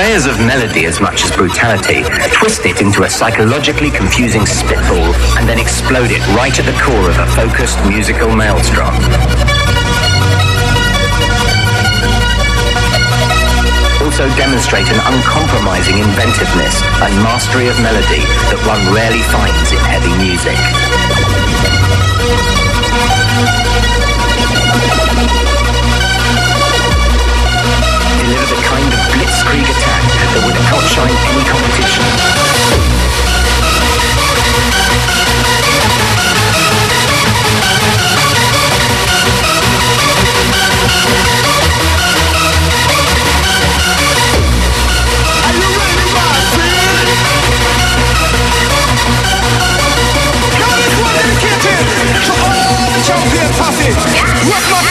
Purveyors of melody as much as brutality twist it into a psychologically confusing spitball and then explode it right at the core of a focused musical maelstrom. Also demonstrate an uncompromising inventiveness and mastery of melody that one rarely finds in heavy music. Deliver the kind of blitzkrieg attack that would outshine any competition. Champion posse, rock massive, one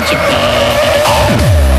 like